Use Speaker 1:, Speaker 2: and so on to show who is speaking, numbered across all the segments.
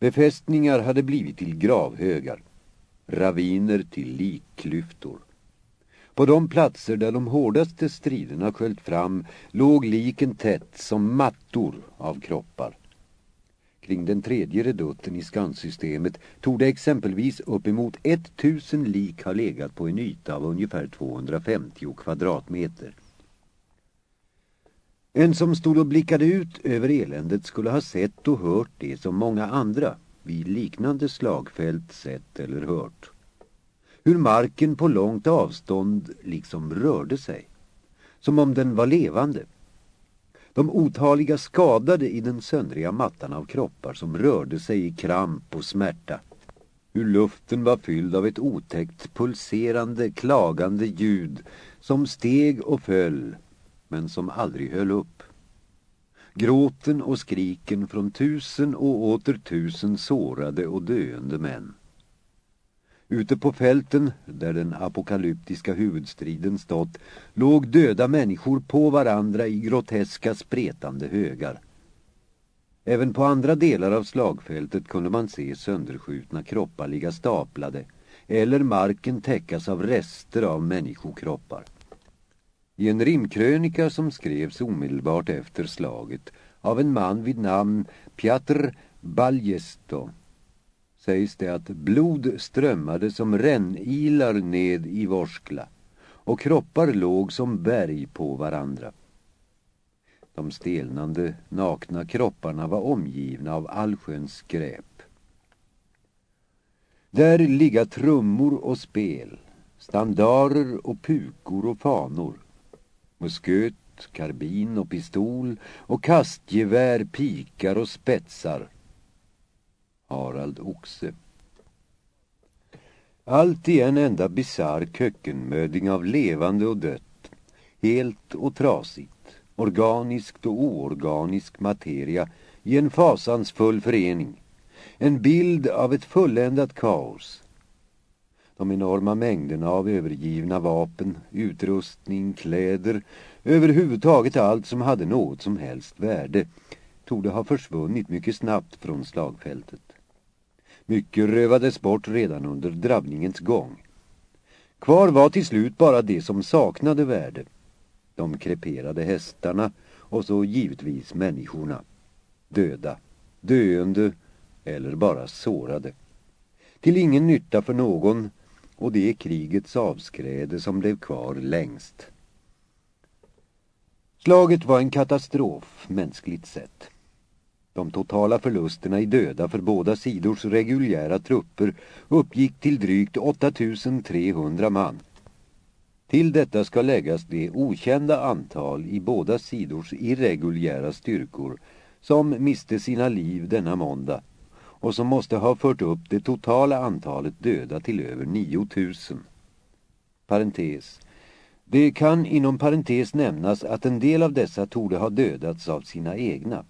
Speaker 1: Befästningar hade blivit till gravhögar, raviner till likklyftor. På de platser där de hårdaste striderna sköljt fram låg liken tätt som mattor av kroppar. Kring den tredje redutten i skanssystemet tog det exempelvis uppemot 1000 lik ha legat på en yta av ungefär 250 kvadratmeter. En som stod och blickade ut över eländet skulle ha sett och hört det som många andra vid liknande slagfält sett eller hört. Hur marken på långt avstånd liksom rörde sig. Som om den var levande. De otaliga skadade i den söndriga mattan av kroppar som rörde sig i kramp och smärta. Hur luften var fylld av ett otäckt pulserande, klagande ljud som steg och föll men som aldrig höll upp. Gråten och skriken från tusen och åter tusen sårade och döende män. Ute på fälten, där den apokalyptiska huvudstriden stått, låg döda människor på varandra i groteska spretande högar. Även på andra delar av slagfältet kunde man se sönderskjutna kroppar ligga staplade eller marken täckas av rester av människokroppar. I en rimkrönika som skrevs omedelbart efter slaget av en man vid namn Piotr Baljesto sägs det att blod strömmade som rännilar ned i Vorskla och kroppar låg som berg på varandra. De stelnande, nakna kropparna var omgivna av allsköns skräp. Där ligga trummor och spel, standarer och pukor och fanor musköt, karbin och pistol och kastgevär, pikar och spetsar. Harald Oxe. Allt i en enda bizarr kökkenmöding av levande och dött, helt och trasigt, organiskt och oorganisk materia i en fasansfull förening. En bild av ett fulländat kaos de enorma mängderna av övergivna vapen, utrustning, kläder, överhuvudtaget allt som hade något som helst värde, torde ha försvunnit mycket snabbt från slagfältet. Mycket rövades bort redan under drabbningens gång. Kvar var till slut bara det som saknade värde. De kreperade hästarna och så givetvis människorna. Döda, döende eller bara sårade. Till ingen nytta för någon och det är krigets avskräde som blev kvar längst. Slaget var en katastrof, mänskligt sett. De totala förlusterna i döda för båda sidors reguljära trupper uppgick till drygt 8300 man. Till detta ska läggas det okända antal i båda sidors irreguljära styrkor som miste sina liv denna måndag och som måste ha fört upp det totala antalet döda till över 9000. Parentes. Det kan inom parentes nämnas att en del av dessa torde ha dödats av sina egna.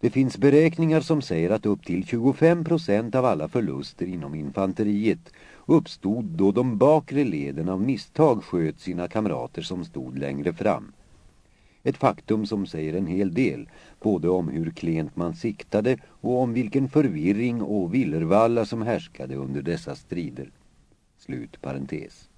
Speaker 1: Det finns beräkningar som säger att upp till 25 procent av alla förluster inom infanteriet uppstod då de bakre leden av misstag sköt sina kamrater som stod längre fram. Ett faktum som säger en hel del, både om hur klent man siktade och om vilken förvirring och villervalla som härskade under dessa strider. Slut parentes.